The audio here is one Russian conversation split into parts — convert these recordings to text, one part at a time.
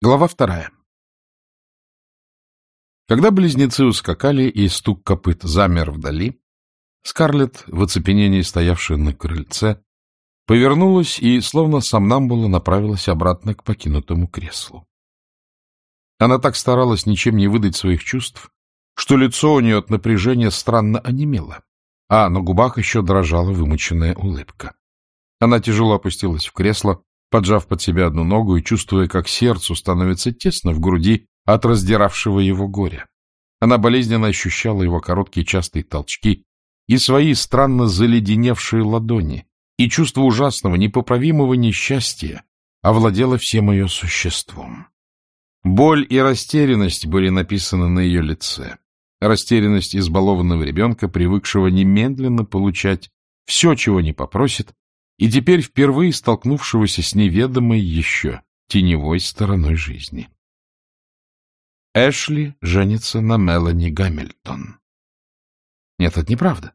Глава вторая. Когда близнецы ускакали и стук копыт замер вдали, Скарлетт, в оцепенении стоявшая на крыльце, повернулась и, словно сомнамбула, направилась обратно к покинутому креслу. Она так старалась ничем не выдать своих чувств, что лицо у нее от напряжения странно онемело, а на губах еще дрожала вымученная улыбка. Она тяжело опустилась в кресло, поджав под себя одну ногу и чувствуя, как сердцу становится тесно в груди от раздиравшего его горя. Она болезненно ощущала его короткие частые толчки и свои странно заледеневшие ладони, и чувство ужасного, непоправимого несчастья овладело всем ее существом. Боль и растерянность были написаны на ее лице. Растерянность избалованного ребенка, привыкшего немедленно получать все, чего не попросит, и теперь впервые столкнувшегося с неведомой еще теневой стороной жизни. Эшли женится на Мелани Гамильтон. Нет, это неправда.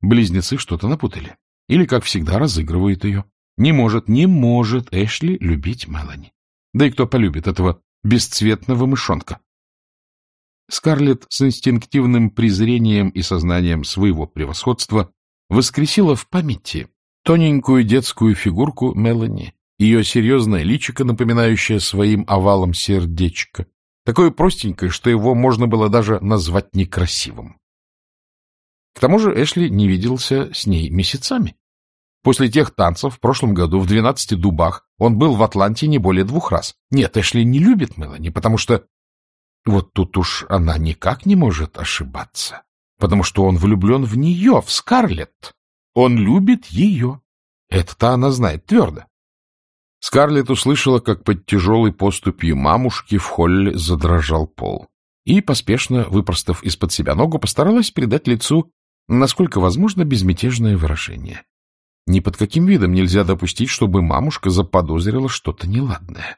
Близнецы что-то напутали. Или, как всегда, разыгрывают ее. Не может, не может Эшли любить Мелани. Да и кто полюбит этого бесцветного мышонка? Скарлетт с инстинктивным презрением и сознанием своего превосходства воскресила в памяти тоненькую детскую фигурку Мелани, ее серьезное личико, напоминающее своим овалом сердечко, такое простенькое, что его можно было даже назвать некрасивым. К тому же Эшли не виделся с ней месяцами. После тех танцев в прошлом году в двенадцати дубах он был в Атланте не более двух раз. Нет, Эшли не любит Мелани, потому что... Вот тут уж она никак не может ошибаться, потому что он влюблен в нее, в Скарлетт. Он любит ее. Это-то она знает твердо. Скарлетт услышала, как под тяжелой поступью мамушки в холле задрожал пол. И, поспешно выпростав из-под себя ногу, постаралась придать лицу, насколько возможно, безмятежное выражение. Ни под каким видом нельзя допустить, чтобы мамушка заподозрила что-то неладное.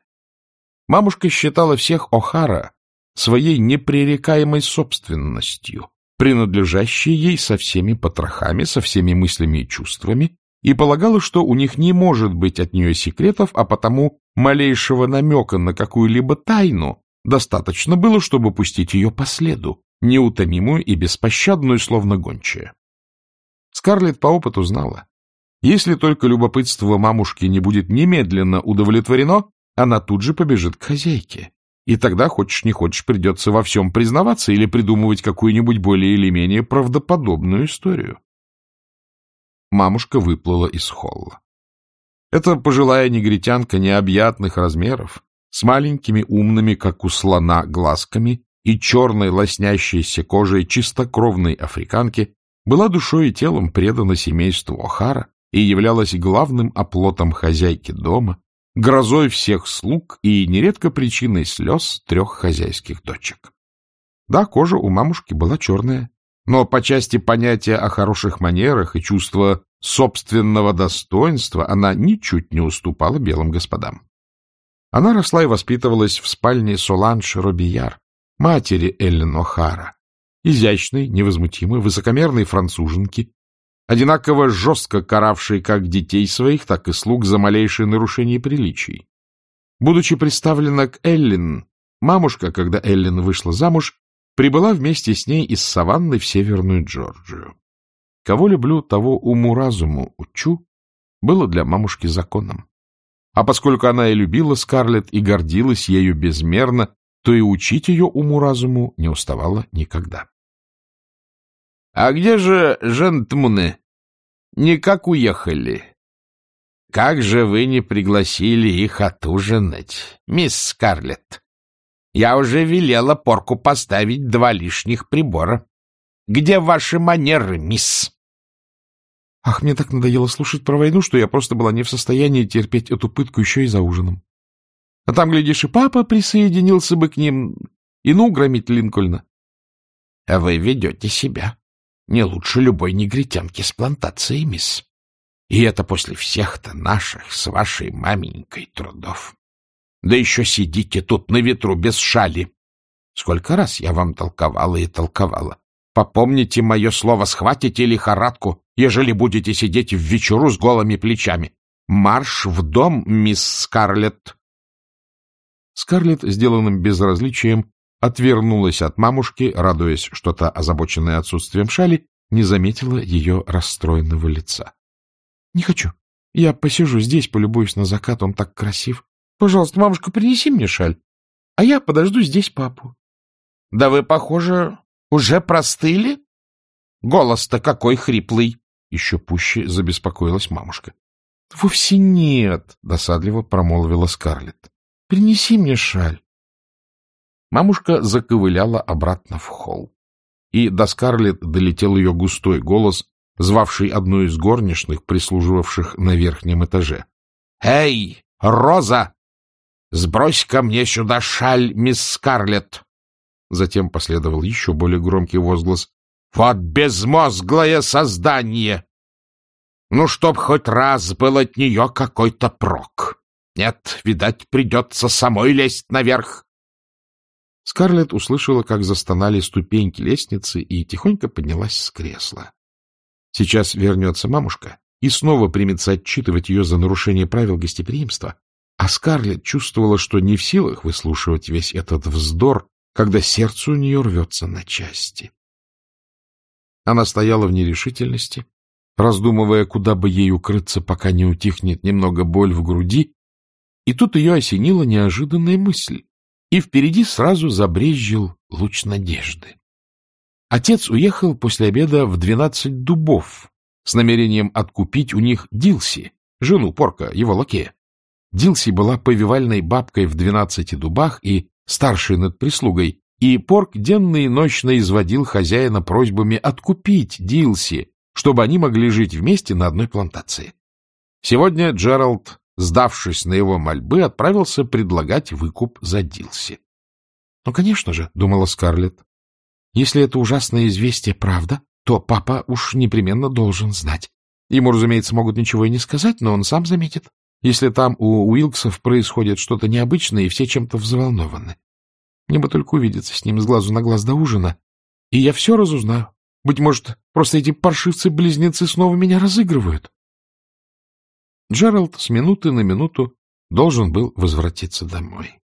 Мамушка считала всех О'Хара своей непререкаемой собственностью, принадлежащей ей со всеми потрохами, со всеми мыслями и чувствами, и полагала, что у них не может быть от нее секретов, а потому малейшего намека на какую-либо тайну достаточно было, чтобы пустить ее по следу, неутомимую и беспощадную, словно гончая. Скарлетт по опыту знала, если только любопытство мамушки не будет немедленно удовлетворено, она тут же побежит к хозяйке, и тогда, хочешь не хочешь, придется во всем признаваться или придумывать какую-нибудь более или менее правдоподобную историю. Мамушка выплыла из холла. Это пожилая негритянка необъятных размеров, с маленькими умными, как у слона, глазками и черной лоснящейся кожей чистокровной африканки, была душой и телом предана семейству О'Хара и являлась главным оплотом хозяйки дома, грозой всех слуг и нередко причиной слез трех хозяйских дочек. Да, кожа у мамушки была черная, но по части понятия о хороших манерах и чувства собственного достоинства она ничуть не уступала белым господам. Она росла и воспитывалась в спальне Соланж Робияр, матери Эллен О'Хара, изящной, невозмутимой, высокомерной француженки, одинаково жестко каравшей как детей своих, так и слуг за малейшее нарушение приличий. Будучи представлена к Эллен, мамушка, когда Эллен вышла замуж, прибыла вместе с ней из саванны в Северную Джорджию. Кого люблю, того уму-разуму учу, было для мамушки законом. А поскольку она и любила Скарлетт и гордилась ею безмерно, то и учить ее уму-разуму не уставала никогда. — А где же жентмуны? Никак уехали. Как же вы не пригласили их отужинать, мисс Скарлетт? Я уже велела порку поставить два лишних прибора. Где ваши манеры, мисс? Ах, мне так надоело слушать про войну, что я просто была не в состоянии терпеть эту пытку еще и за ужином. А там, глядишь, и папа присоединился бы к ним, и ну громить Линкольна. А вы ведете себя не лучше любой негритянки с плантацией, мисс. И это после всех-то наших с вашей маменькой трудов. Да еще сидите тут на ветру без шали. Сколько раз я вам толковала и толковала. Попомните мое слово, схватите лихорадку, ежели будете сидеть в вечеру с голыми плечами. Марш в дом, мисс Скарлетт. Скарлетт, сделанным безразличием, отвернулась от мамушки, радуясь, что та, озабоченная отсутствием шали, не заметила ее расстроенного лица. — Не хочу. Я посижу здесь, полюбуюсь на закат, он так красив. Пожалуйста, мамушка, принеси мне шаль, а я подожду здесь папу. — Да вы, похоже, уже простыли? Голос-то какой хриплый! Еще пуще забеспокоилась мамушка. — Вовсе нет, — досадливо промолвила Скарлетт. — Принеси мне шаль. Мамушка заковыляла обратно в холл. И до Скарлетт долетел ее густой голос, звавший одну из горничных, прислуживавших на верхнем этаже. — Эй, Роза! Сбрось ко мне сюда шаль, мисс Скарлетт! Затем последовал еще более громкий возглас. — Вот безмозглое создание! Ну, чтоб хоть раз был от нее какой-то прок. Нет, видать, придется самой лезть наверх. Скарлетт услышала, как застонали ступеньки лестницы, и тихонько поднялась с кресла. Сейчас вернется мамушка и снова примется отчитывать ее за нарушение правил гостеприимства, а Скарлетт чувствовала, что не в силах выслушивать весь этот вздор, когда сердце у нее рвется на части. Она стояла в нерешительности, раздумывая, куда бы ей укрыться, пока не утихнет немного боль в груди, и тут ее осенила неожиданная мысль, и впереди сразу забрезжил луч надежды. Отец уехал после обеда в двенадцать дубов с намерением откупить у них Дилси, жену Порка, его лакея. Дилси была повивальной бабкой в двенадцати дубах и старшей над прислугой, и Порк денно и ночно изводил хозяина просьбами откупить Дилси, чтобы они могли жить вместе на одной плантации. Сегодня Джеральд, сдавшись на его мольбы, отправился предлагать выкуп за Дилси. — Ну, конечно же, — думала Скарлетт, — если это ужасное известие правда, то папа уж непременно должен знать. Ему, разумеется, могут ничего и не сказать, но он сам заметит, если там у Уилксов происходит что-то необычное, и все чем-то взволнованы. Мне бы только увидеться с ним с глазу на глаз до ужина, и я все разузнаю. Быть может, просто эти паршивцы-близнецы снова меня разыгрывают. Джеральд с минуты на минуту должен был возвратиться домой.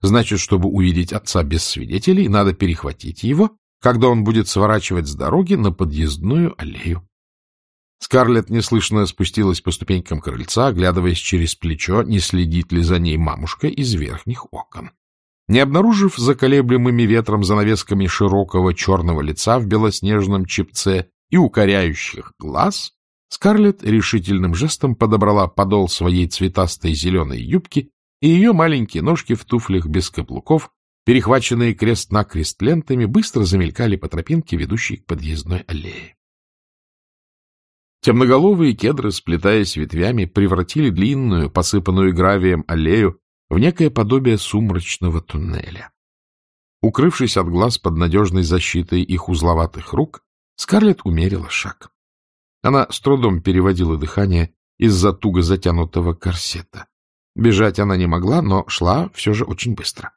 Значит, чтобы увидеть отца без свидетелей, надо перехватить его, когда он будет сворачивать с дороги на подъездную аллею. Скарлетт неслышно спустилась по ступенькам крыльца, оглядываясь через плечо, не следит ли за ней мамушка из верхних окон. Не обнаружив за колеблемыми ветром занавесками широкого черного лица в белоснежном чепце и укоряющих глаз, Скарлетт решительным жестом подобрала подол своей цветастой зеленой юбки, и ее маленькие ножки в туфлях без каблуков, перехваченные крест-накрест лентами, быстро замелькали по тропинке, ведущей к подъездной аллее. Темноголовые кедры, сплетаясь ветвями, превратили длинную, посыпанную гравием аллею в некое подобие сумрачного туннеля. Укрывшись от глаз под надежной защитой их узловатых рук, Скарлетт умерила шаг. Она с трудом переводила дыхание из-за туго затянутого корсета. Бежать она не могла, но шла все же очень быстро.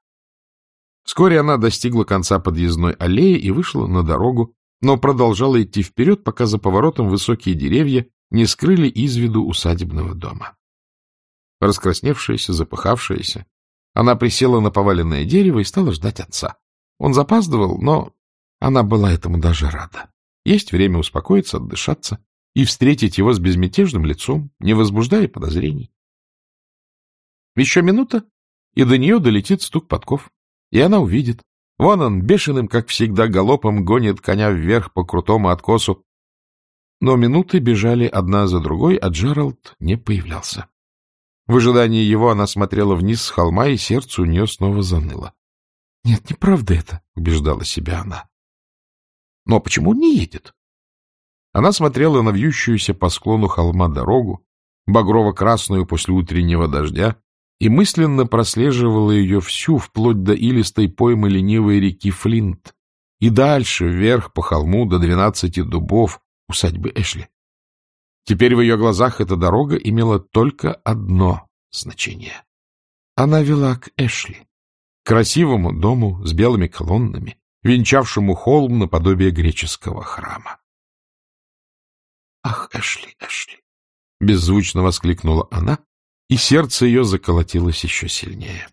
Вскоре она достигла конца подъездной аллеи и вышла на дорогу, но продолжала идти вперед, пока за поворотом высокие деревья не скрыли из виду усадебного дома. Раскрасневшаяся, запыхавшаяся, она присела на поваленное дерево и стала ждать отца. Он запаздывал, но она была этому даже рада. Есть время успокоиться, отдышаться и встретить его с безмятежным лицом, не возбуждая подозрений. Еще минута, и до нее долетит стук подков, и она увидит. Вон он, бешеным, как всегда, галопом гонит коня вверх по крутому откосу. Но минуты бежали одна за другой, а Джеральд не появлялся. В ожидании его она смотрела вниз с холма, и сердце у нее снова заныло. — Нет, неправда это, — убеждала себя она. — Но почему он не едет? Она смотрела на вьющуюся по склону холма дорогу, багрово-красную после утреннего дождя, и мысленно прослеживала ее всю, вплоть до илистой поймы ленивой реки Флинт, и дальше, вверх по холму, до двенадцати дубов усадьбы Эшли. Теперь в ее глазах эта дорога имела только одно значение. Она вела к Эшли, красивому дому с белыми колоннами, венчавшему холм наподобие греческого храма. «Ах, Эшли, Эшли!» — беззвучно воскликнула она, и сердце ее заколотилось еще сильнее.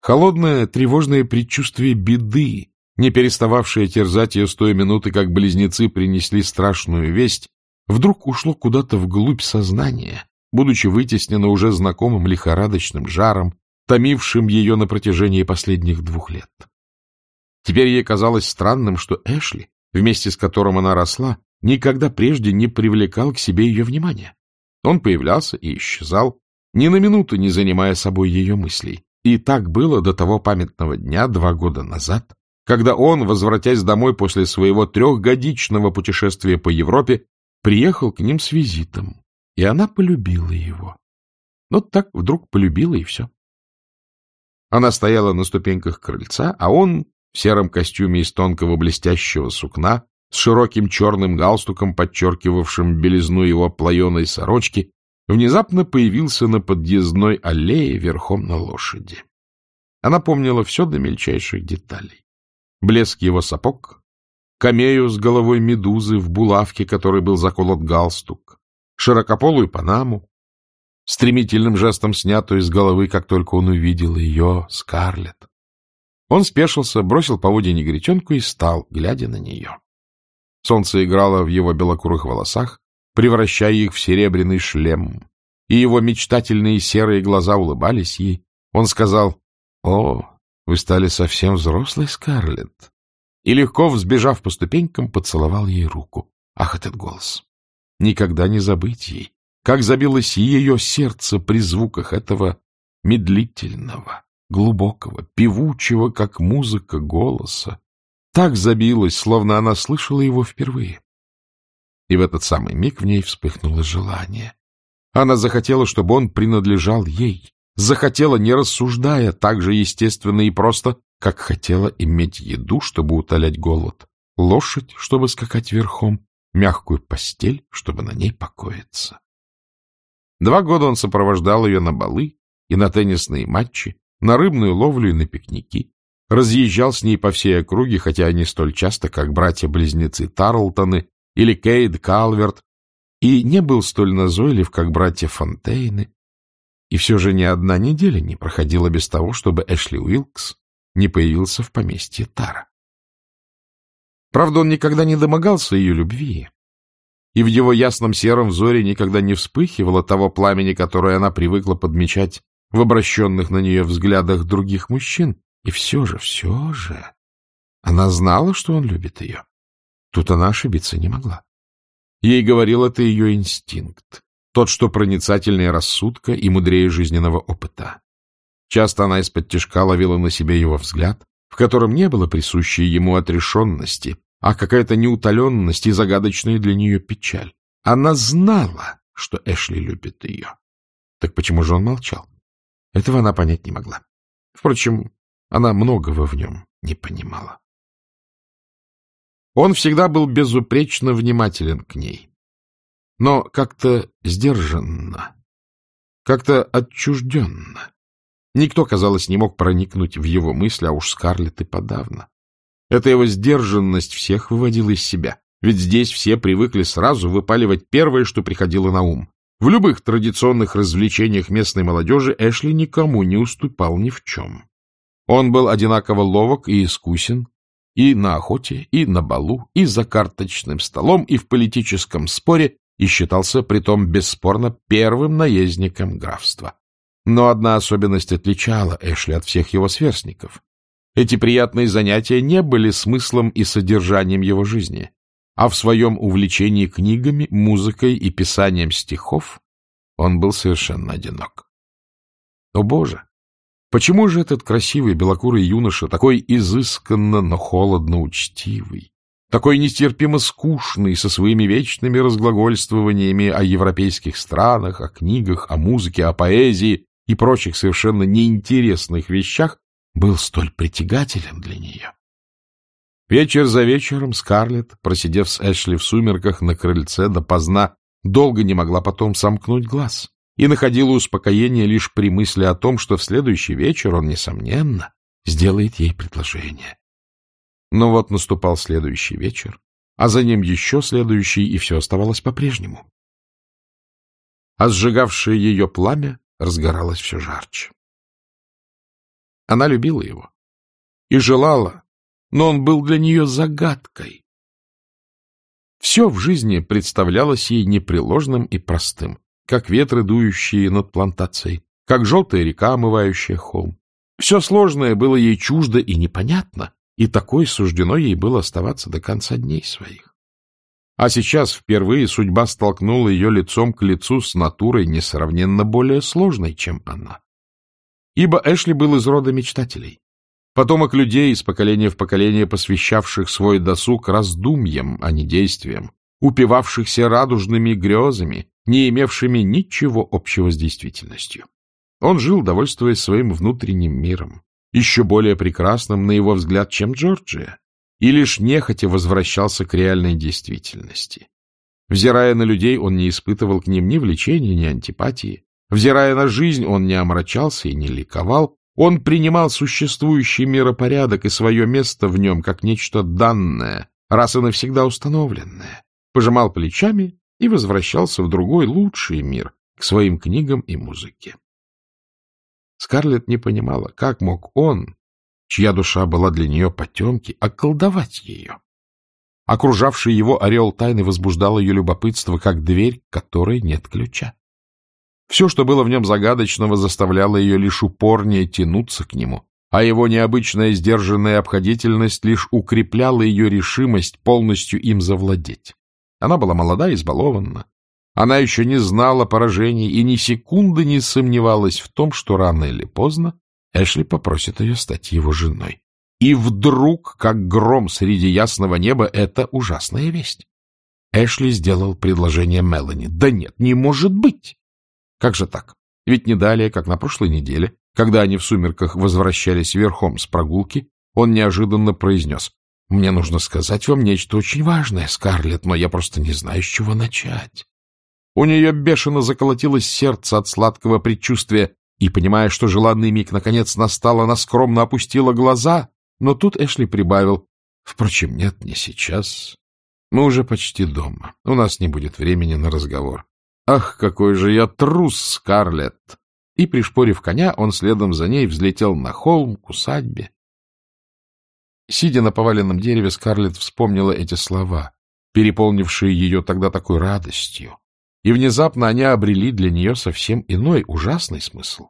Холодное, тревожное предчувствие беды, не перестававшее терзать ее с той минуты, как близнецы принесли страшную весть, вдруг ушло куда-то вглубь сознания, будучи вытеснено уже знакомым лихорадочным жаром, томившим ее на протяжении последних двух лет. Теперь ей казалось странным, что Эшли, вместе с которым она росла, никогда прежде не привлекал к себе ее внимания. Он появлялся и исчезал, ни на минуту не занимая собой ее мыслей. И так было до того памятного дня два года назад, когда он, возвратясь домой после своего трехгодичного путешествия по Европе, приехал к ним с визитом, и она полюбила его. Ну, так вдруг полюбила, и все. Она стояла на ступеньках крыльца, а он в сером костюме из тонкого блестящего сукна, с широким черным галстуком, подчеркивавшим белизну его плаеной сорочки, внезапно появился на подъездной аллее верхом на лошади. Она помнила все до мельчайших деталей. Блеск его сапог, камею с головой медузы в булавке, которой был заколот галстук, широкополую панаму, стремительным жестом снятую с головы, как только он увидел ее, Скарлетт. Он спешился, бросил поводья негритенку и стал, глядя на нее. Солнце играло в его белокурых волосах, превращая их в серебряный шлем, и его мечтательные серые глаза улыбались ей. Он сказал, «О, вы стали совсем взрослой, Скарлетт!» И легко, взбежав по ступенькам, поцеловал ей руку. Ах, этот голос! Никогда не забыть ей, как забилось ее сердце при звуках этого медлительного, глубокого, певучего, как музыка, голоса. Так забилось, словно она слышала его впервые. И в этот самый миг в ней вспыхнуло желание. Она захотела, чтобы он принадлежал ей, захотела, не рассуждая, так же естественно и просто, как хотела иметь еду, чтобы утолять голод, лошадь, чтобы скакать верхом, мягкую постель, чтобы на ней покоиться. Два года он сопровождал ее на балы и на теннисные матчи, на рыбную ловлю и на пикники, разъезжал с ней по всей округе, хотя не столь часто, как братья-близнецы Тарлтоны или Кейд Калверт, и не был столь назойлив, как братья Фонтейны. И все же ни одна неделя не проходила без того, чтобы Эшли Уилкс не появился в поместье Тара. Правда, он никогда не домогался ее любви, и в его ясном сером взоре никогда не вспыхивало того пламени, которое она привыкла подмечать в обращенных на нее взглядах других мужчин. И все же, все же, она знала, что он любит ее. Тут она ошибиться не могла. Ей говорил это ее инстинкт, тот, что проницательнее рассудка и мудрее жизненного опыта. Часто она из-под тяжка ловила на себе его взгляд, в котором не было присущей ему отрешенности, а какая-то неутоленность и загадочная для нее печаль. Она знала, что Эшли любит ее. Так почему же он молчал? Этого она понять не могла. Впрочем, она многого в нем не понимала. Он всегда был безупречно внимателен к ней, но как-то сдержанно, как-то отчужденно. Никто, казалось, не мог проникнуть в его мысли, а уж Скарлетт и подавно. Эта его сдержанность всех выводила из себя, ведь здесь все привыкли сразу выпаливать первое, что приходило на ум. В любых традиционных развлечениях местной молодежи Эшли никому не уступал ни в чем. Он был одинаково ловок и искусен и на охоте, и на балу, и за карточным столом, и в политическом споре, и считался притом бесспорно первым наездником графства. Но одна особенность отличала Эшли от всех его сверстников. Эти приятные занятия не были смыслом и содержанием его жизни а в своем увлечении книгами, музыкой и писанием стихов он был совершенно одинок. О, Боже! Почему же этот красивый белокурый юноша, такой изысканно, но холодно учтивый, такой нестерпимо скучный, со своими вечными разглагольствованиями о европейских странах, о книгах, о музыке, о поэзии и прочих совершенно неинтересных вещах, был столь притягателен для нее? Вечер за вечером Скарлетт, просидев с Эшли в сумерках на крыльце допоздна, долго не могла потом сомкнуть глаз и находила успокоение лишь при мысли о том, что в следующий вечер он, несомненно, сделает ей предложение. Но вот наступал следующий вечер, а за ним еще следующий, и все оставалось по-прежнему. А сжигавшее ее пламя разгоралось все жарче. Она любила его и желала, но он был для нее загадкой. Все в жизни представлялось ей непреложным и простым, как ветры, дующие над плантацией, как желтая река, омывающая холм. Все сложное было ей чуждо и непонятно, и такой суждено ей было оставаться до конца дней своих. А сейчас впервые судьба столкнула ее лицом к лицу с натурой несравненно более сложной, чем она. Ибо Эшли был из рода мечтателей. Потомок людей из поколения в поколение, посвящавших свой досуг раздумьям, а не действиям, упивавшихся радужными грезами, не имевшими ничего общего с действительностью. Он жил, довольствуясь своим внутренним миром, еще более прекрасным, на его взгляд, чем Джорджия, и лишь нехотя возвращался к реальной действительности. Взирая на людей, он не испытывал к ним ни влечения, ни антипатии. Взирая на жизнь, он не омрачался и не ликовал. Он принимал существующий миропорядок и свое место в нем как нечто данное, раз и навсегда установленное, пожимал плечами и возвращался в другой, лучший мир, к своим книгам и музыке. Скарлетт не понимала, как мог он, чья душа была для нее потемки, околдовать ее. Окружавший его орел тайны возбуждал ее любопытство, как дверь, которой нет ключа. Все, что было в нем загадочного, заставляло ее лишь упорнее тянуться к нему, а его необычная сдержанная обходительность лишь укрепляла ее решимость полностью им завладеть. Она была молода и избалована, она еще не знала поражений и ни секунды не сомневалась в том, что рано или поздно Эшли попросит ее стать его женой. И вдруг, как гром среди ясного неба, это ужасная весть. Эшли сделал предложение Мелани. Да нет, не может быть! Как же так? Ведь не далее, как на прошлой неделе, когда они в сумерках возвращались верхом с прогулки, он неожиданно произнес. — Мне нужно сказать вам нечто очень важное, Скарлетт, но я просто не знаю, с чего начать. У нее бешено заколотилось сердце от сладкого предчувствия, и, понимая, что желанный миг наконец настал, она скромно опустила глаза, но тут Эшли прибавил. Впрочем, нет, не сейчас. Мы уже почти дома. У нас не будет времени на разговор. Ах, какой же я трус, Скарлетт! И, пришпорив коня, он следом за ней взлетел на холм к усадьбе. Сидя на поваленном дереве, Скарлетт вспомнила эти слова, переполнившие ее тогда такой радостью и внезапно они обрели для нее совсем иной, ужасный смысл.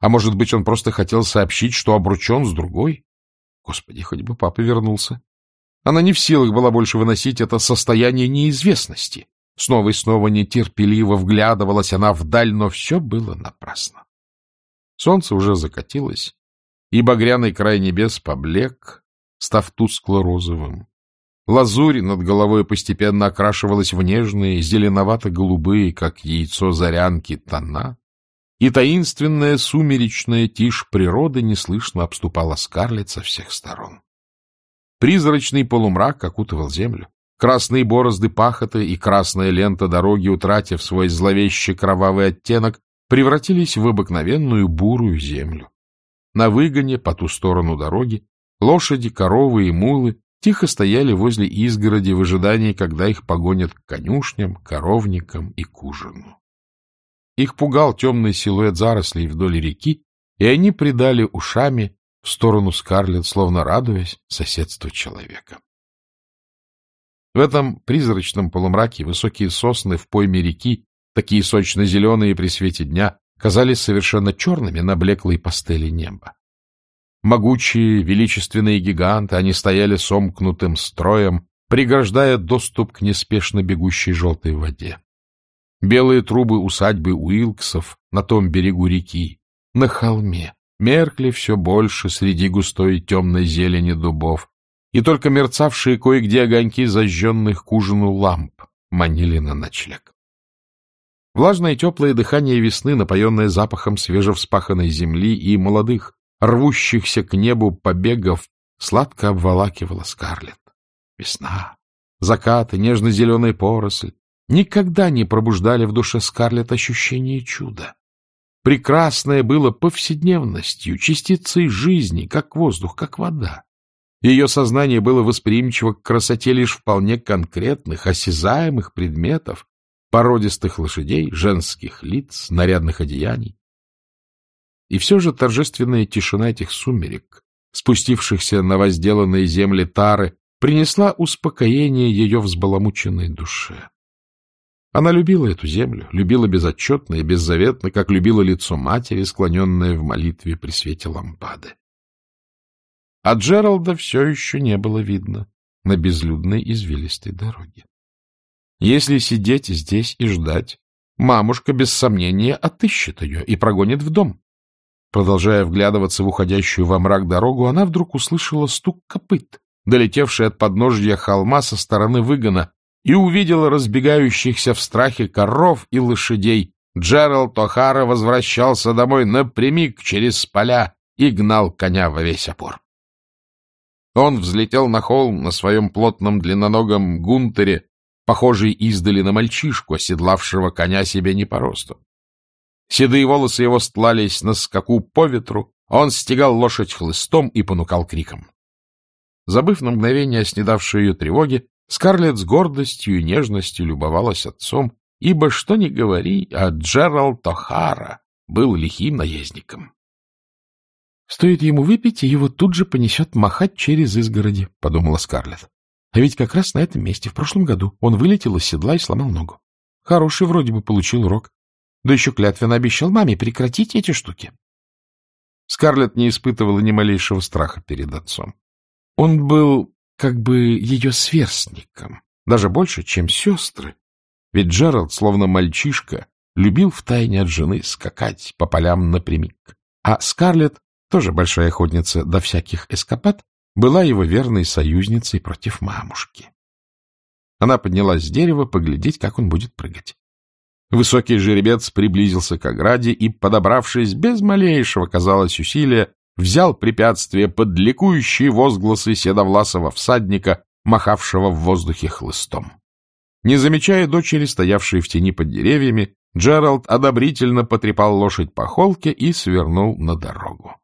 А может быть, он просто хотел сообщить, что обручен с другой? Господи, хоть бы папа вернулся. Она не в силах была больше выносить это состояние неизвестности. Снова и снова нетерпеливо вглядывалась она вдаль, но все было напрасно. Солнце уже закатилось, и багряный край небес поблек, став тускло-розовым. Лазурь над головой постепенно окрашивалась в нежные, зеленовато-голубые, как яйцо зарянки, тона, и таинственная сумеречная тишь природы неслышно обступала Скарлетт со всех сторон. Призрачный полумрак окутывал землю. Красные борозды пахоты и красная лента дороги, утратив свой зловеще кровавый оттенок, превратились в обыкновенную бурую землю. На выгоне по ту сторону дороги лошади, коровы и мулы тихо стояли возле изгороди в ожидании, когда их погонят к конюшням, коровникам и к ужину. Их пугал темный силуэт зарослей вдоль реки, и они придали ушами в сторону Скарлетт, словно радуясь соседству человека. В этом призрачном полумраке высокие сосны в пойме реки, такие сочно-зеленые при свете дня, казались совершенно черными на блеклой пастели неба. Могучие, величественные гиганты, они стояли сомкнутым строем, преграждая доступ к неспешно бегущей желтой воде. Белые трубы усадьбы Уилксов на том берегу реки, на холме, меркли все больше среди густой темной зелени дубов, и только мерцавшие кое-где огоньки зажженных к ужину ламп манили на ночлег. Влажное теплое дыхание весны, напоенное запахом свежевспаханной земли и молодых, рвущихся к небу побегов, сладко обволакивала Скарлетт. Весна, закаты, нежно-зеленая поросль никогда не пробуждали в душе Скарлетт ощущение чуда. Прекрасное было повседневностью, частицей жизни, как воздух, как вода. Ее сознание было восприимчиво к красоте лишь вполне конкретных, осязаемых предметов, породистых лошадей, женских лиц, нарядных одеяний. И все же торжественная тишина этих сумерек, спустившихся на возделанные земли Тары, принесла успокоение ее взбаламученной душе. Она любила эту землю, любила безотчетно и беззаветно, как любила лицо матери, склоненное в молитве при свете лампады. А Джералда все еще не было видно на безлюдной извилистой дороге. Если сидеть здесь и ждать, мамушка без сомнения отыщет ее и прогонит в дом. Продолжая вглядываться в уходящую во мрак дорогу, она вдруг услышала стук копыт, долетевший от подножья холма со стороны выгона, и увидела разбегающихся в страхе коров и лошадей. Джеральд О'Хара возвращался домой напрямик через поля и гнал коня во весь опор. Он взлетел на холм на своем плотном длинноногом гунтере, похожий издали на мальчишку, оседлавшего коня себе не по росту. Седые волосы его стлались на скаку по ветру, он стегал лошадь хлыстом и понукал криком. Забыв на мгновение о снедавшей ее тревоге, Скарлетт с гордостью и нежностью любовалась отцом, ибо, что ни говори, а Джеральд О'Хара был лихим наездником. «Стоит ему выпить, и его тут же понесет махать через изгороди», — подумала Скарлетт. «А ведь как раз на этом месте в прошлом году он вылетел из седла и сломал ногу. Хороший вроде бы получил урок. Да еще клятвенно обещал маме прекратить эти штуки». Скарлетт не испытывала ни малейшего страха перед отцом. Он был как бы ее сверстником, даже больше, чем сестры. Ведь Джеральд, словно мальчишка, любил втайне от жены скакать по полям напрямик. А Скарлетт, тоже большая охотница до всяких эскапад, была его верной союзницей против мамушки. Она поднялась с дерева поглядеть, как он будет прыгать. Высокий жеребец приблизился к ограде и, подобравшись без малейшего, казалось, усилия, взял препятствие под ликующие возгласы седовласого всадника, махавшего в воздухе хлыстом. Не замечая дочери, стоявшей в тени под деревьями, Джеральд одобрительно потрепал лошадь по холке и свернул на дорогу.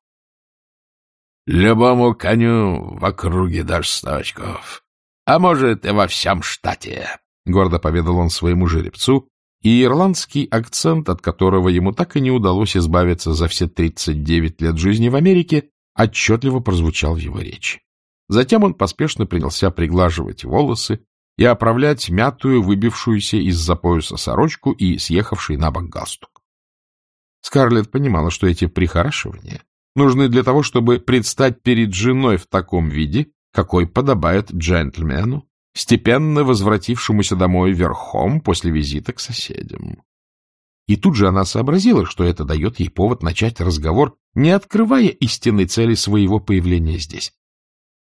— Любому коню в округе дашь сто очков, а может, и во всем штате, — гордо поведал он своему жеребцу, и ирландский акцент, от которого ему так и не удалось избавиться за все 39 лет жизни в Америке, отчетливо прозвучал в его речи. Затем он поспешно принялся приглаживать волосы и оправлять мятую, выбившуюся из-за пояса сорочку и съехавший на бок галстук. Скарлетт понимала, что эти прихорашивания нужны для того, чтобы предстать перед женой в таком виде, какой подобает джентльмену, степенно возвратившемуся домой верхом после визита к соседям. И тут же она сообразила, что это дает ей повод начать разговор, не открывая истинной цели своего появления здесь.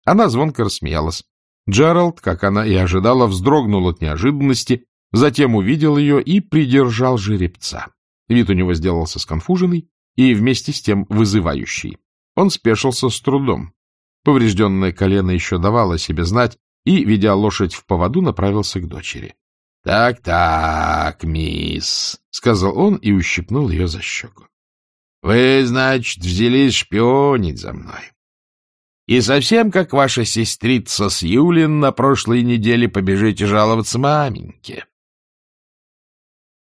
Она звонко рассмеялась. Джеральд, как она и ожидала, вздрогнул от неожиданности, затем увидел ее и придержал жеребца. Вид у него сделался сконфуженный и вместе с тем вызывающий. Он спешился с трудом. Поврежденное колено еще давало себе знать, и, ведя лошадь в поводу, направился к дочери. «Так, — Так-так, мисс, — сказал он и ущипнул ее за щеку. — Вы, значит, взялись шпионить за мной. И совсем как ваша сестрица с Юлин на прошлой неделе побежите жаловаться маменьке.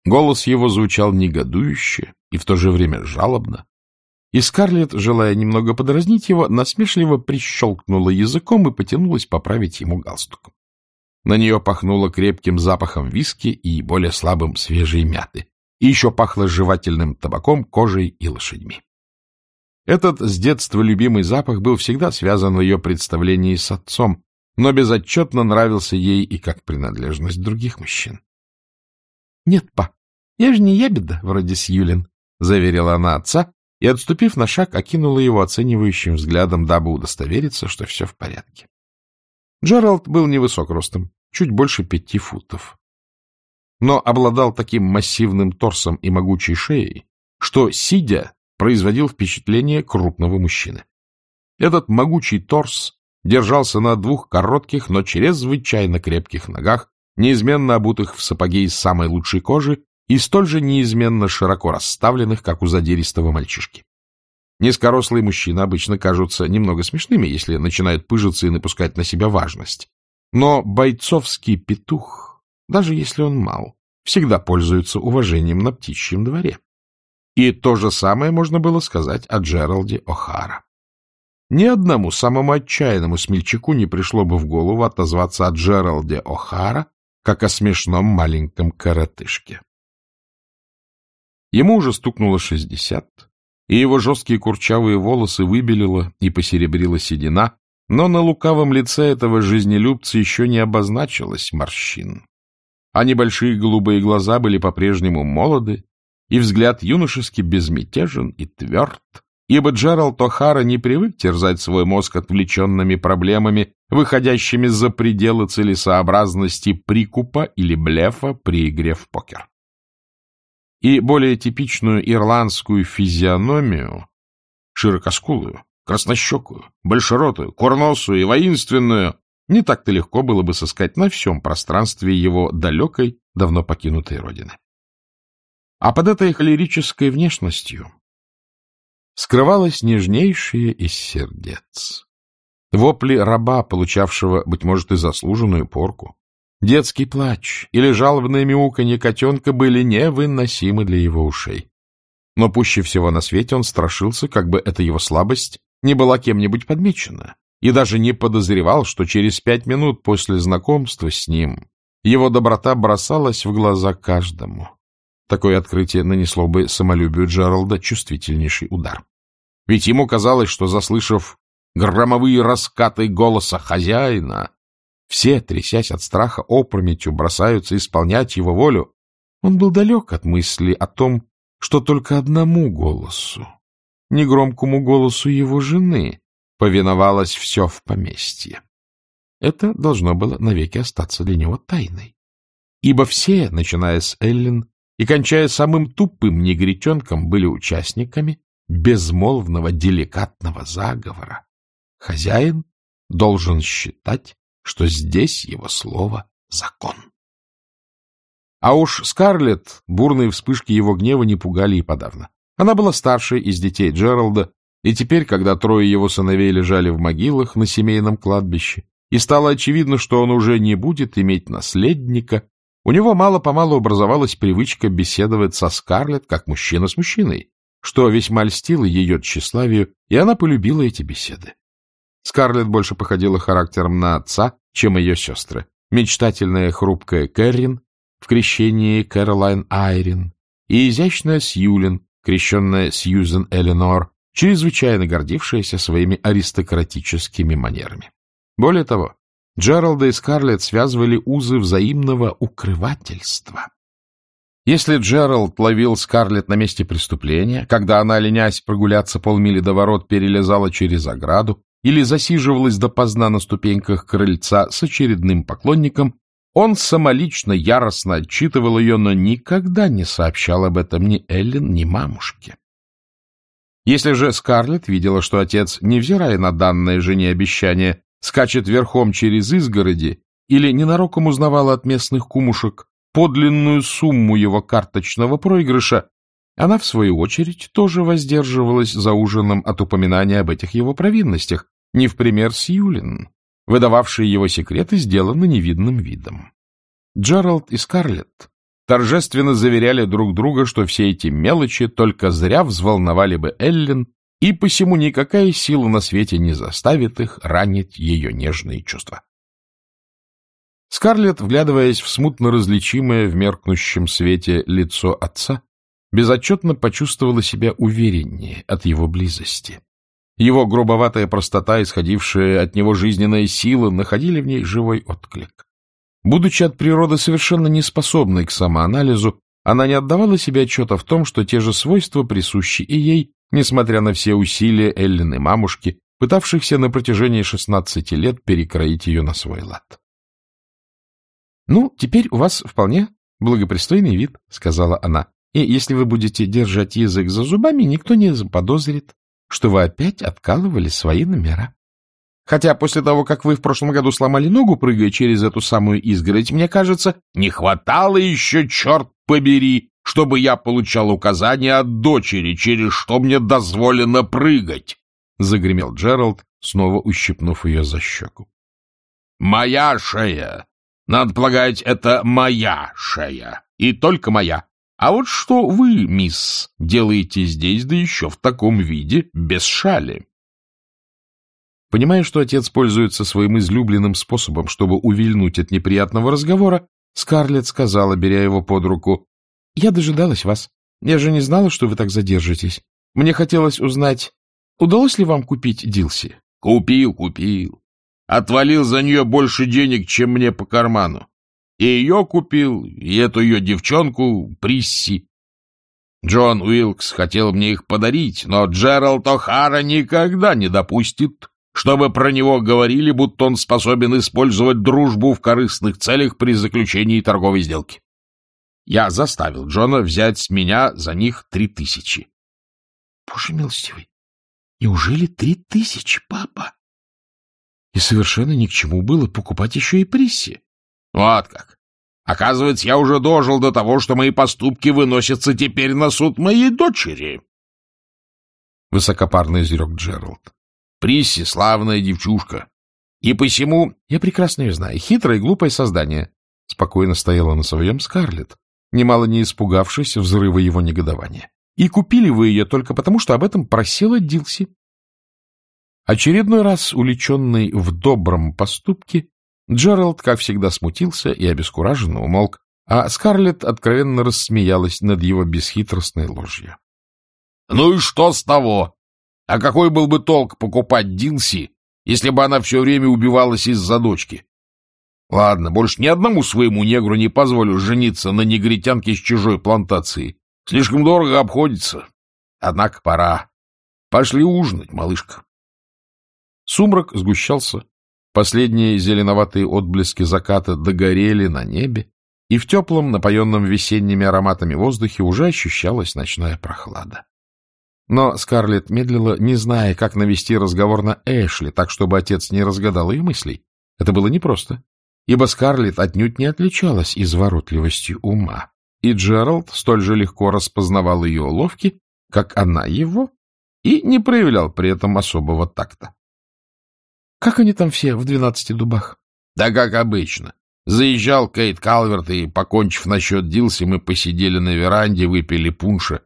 Голос его звучал негодующе и в то же время жалобно. И Скарлетт, желая немного подразнить его, насмешливо прищелкнула языком и потянулась поправить ему галстук. На нее пахнуло крепким запахом виски и более слабым свежей мяты, и еще пахло жевательным табаком, кожей и лошадьми. Этот с детства любимый запах был всегда связан в ее представлении с отцом, но безотчетно нравился ей и как принадлежность других мужчин. — Нет, па, я же не ябеда, вроде Сьюлин, — заверила она отца, и, отступив на шаг, окинула его оценивающим взглядом, дабы удостовериться, что все в порядке. Джеральд был невысок ростом, чуть больше пяти футов, но обладал таким массивным торсом и могучей шеей, что, сидя, производил впечатление крупного мужчины. Этот могучий торс держался на двух коротких, но чрезвычайно крепких ногах, неизменно обутых в сапоги из самой лучшей кожи и столь же неизменно широко расставленных, как у задиристого мальчишки. Низкорослые мужчины обычно кажутся немного смешными, если начинают пыжиться и напускать на себя важность. Но бойцовский петух, даже если он мал, всегда пользуется уважением на птичьем дворе. И то же самое можно было сказать о Джералде О'Хара. Ни одному самому отчаянному смельчаку не пришло бы в голову отозваться о Джералде О'Хара, как о смешном маленьком коротышке. Ему уже стукнуло шестьдесят, и его жесткие курчавые волосы выбелила и посеребрила седина, но на лукавом лице этого жизнелюбца еще не обозначилась морщин. А небольшие голубые глаза были по-прежнему молоды, и взгляд юношески безмятежен и тверд, ибо Джеральд О'Хара не привык терзать свой мозг отвлеченными проблемами, выходящими за пределы целесообразности прикупа или блефа при игре в покер. И более типичную ирландскую физиономию, широкоскулую, краснощекую, большеротую, курносую и воинственную, не так-то легко было бы сыскать на всем пространстве его далекой, давно покинутой родины. А под этой холерической внешностью скрывалось нежнейшее из сердец. Вопли раба, получавшего, быть может, и заслуженную порку, детский плач или жалобное мяуканье котенка были невыносимы для его ушей. Но пуще всего на свете он страшился, как бы эта его слабость не была кем-нибудь подмечена, и даже не подозревал, что через пять минут после знакомства с ним его доброта бросалась в глаза каждому. Такое открытие нанесло бы самолюбию Джералда чувствительнейший удар. Ведь ему казалось, что, заслышав громовые раскаты голоса хозяина, все, трясясь от страха, опрометью бросаются исполнять его волю. Он был далек от мысли о том, что только одному голосу, негромкому голосу его жены, повиновалось все в поместье. Это должно было навеки остаться для него тайной. Ибо все, начиная с Эллен, и, кончая самым тупым негритенком, были участниками безмолвного деликатного заговора. Хозяин должен считать, что здесь его слово — закон. А уж Скарлетт бурные вспышки его гнева не пугали и подавно. Она была старшей из детей Джералда, и теперь, когда трое его сыновей лежали в могилах на семейном кладбище, и стало очевидно, что он уже не будет иметь наследника, у него мало-помалу образовалась привычка беседовать со Скарлетт как мужчина с мужчиной, что весьма льстило ее тщеславию, и она полюбила эти беседы. Скарлетт больше походила характером на отца, чем ее сестры. Мечтательная хрупкая Кэррин в крещении Кэролайн Айрин и изящная Сьюлин, крещенная Сьюзен Эленор, чрезвычайно гордившаяся своими аристократическими манерами. Более того, Джералда и Скарлетт связывали узы взаимного укрывательства. Если Джеральд ловил Скарлетт на месте преступления, когда она, ленясь прогуляться полмили до ворот, перелезала через ограду или засиживалась допоздна на ступеньках крыльца с очередным поклонником, он самолично яростно отчитывал ее, но никогда не сообщал об этом ни Эллен, ни мамушке. Если же Скарлетт видела, что отец, невзирая на данное жене обещание, скачет верхом через изгороди или ненароком узнавала от местных кумушек подлинную сумму его карточного проигрыша, она, в свою очередь, тоже воздерживалась за ужином от упоминания об этих его провинностях, не в пример с Юлин, выдававшие его секреты сделаны невидным видом. Джеральд и Скарлетт торжественно заверяли друг друга, что все эти мелочи только зря взволновали бы Эллен и посему никакая сила на свете не заставит их ранить ее нежные чувства. Скарлетт, вглядываясь в смутно различимое в меркнущем свете лицо отца, безотчетно почувствовала себя увереннее от его близости. Его грубоватая простота, исходившая от него жизненная сила, находили в ней живой отклик. Будучи от природы совершенно неспособной к самоанализу, она не отдавала себе отчета в том, что те же свойства присущи и ей, несмотря на все усилия Эллен и мамушки, пытавшихся на протяжении шестнадцати лет перекроить ее на свой лад. — Ну, теперь у вас вполне благопристойный вид, — сказала она, — и если вы будете держать язык за зубами, никто не заподозрит, что вы опять откалывали свои номера. Хотя после того, как вы в прошлом году сломали ногу, прыгая через эту самую изгородь, мне кажется, не хватало еще, черт побери, чтобы я получал указания от дочери, через что мне дозволено прыгать, — загремел Джеральд, снова ущипнув ее за щеку. — Моя шея! Надо полагать, это моя шея, и только моя. А вот что вы, мисс, делаете здесь, да еще в таком виде, без шали? Понимая, что отец пользуется своим излюбленным способом, чтобы увильнуть от неприятного разговора, Скарлетт сказала, беря его под руку, «Я дожидалась вас. Я же не знала, что вы так задержитесь. Мне хотелось узнать, удалось ли вам купить Дилси?» «Купил, купил. Отвалил за нее больше денег, чем мне по карману. И ее купил, и эту ее девчонку Присси. Джон Уилкс хотел мне их подарить, но Джеральд О'Хара никогда не допустит, чтобы про него говорили, будто он способен использовать дружбу в корыстных целях при заключении торговой сделки. Я заставил Джона взять с меня за них три тысячи. — Боже милостивый, неужели три тысячи, папа? И совершенно ни к чему было покупать еще и Присси. Вот как. Оказывается, я уже дожил до того, что мои поступки выносятся теперь на суд моей дочери. Высокопарно изрек Джеральд. Присси — славная девчушка. И посему... Я прекрасно ее знаю. Хитрое и глупое создание. Спокойно стояла на своем Скарлетт, немало не испугавшись взрыва его негодования. И купили вы ее только потому, что об этом просила Дилси. Очередной раз, уличенный в добром поступке, Джеральд, как всегда, смутился и обескураженно умолк, а Скарлетт откровенно рассмеялась над его бесхитростной ложью. — Ну и что с того? А какой был бы толк покупать Дилси, если бы она все время убивалась из-за дочки? Ладно, больше ни одному своему негру не позволю жениться на негритянке с чужой плантации. Слишком дорого обходится. Однако пора. Пошли ужинать, малышка. Сумрак сгущался, Последние зеленоватые отблески заката догорели на небе, и в теплом, напоенном весенними ароматами воздухе уже ощущалась ночная прохлада. Но Скарлетт медлила, не зная, как навести разговор на Эшли, так, чтобы отец не разгадал ее мыслей. Это было непросто, ибо Скарлетт отнюдь не отличалась изворотливостью ума, и Джеральд столь же легко распознавал ее уловки, как она его, и не проявлял при этом особого такта. Как они там все в двенадцати дубах? Да как обычно. Заезжал Кейт Калверт, и, покончив насчет Дилси, мы посидели на веранде, выпили пунша.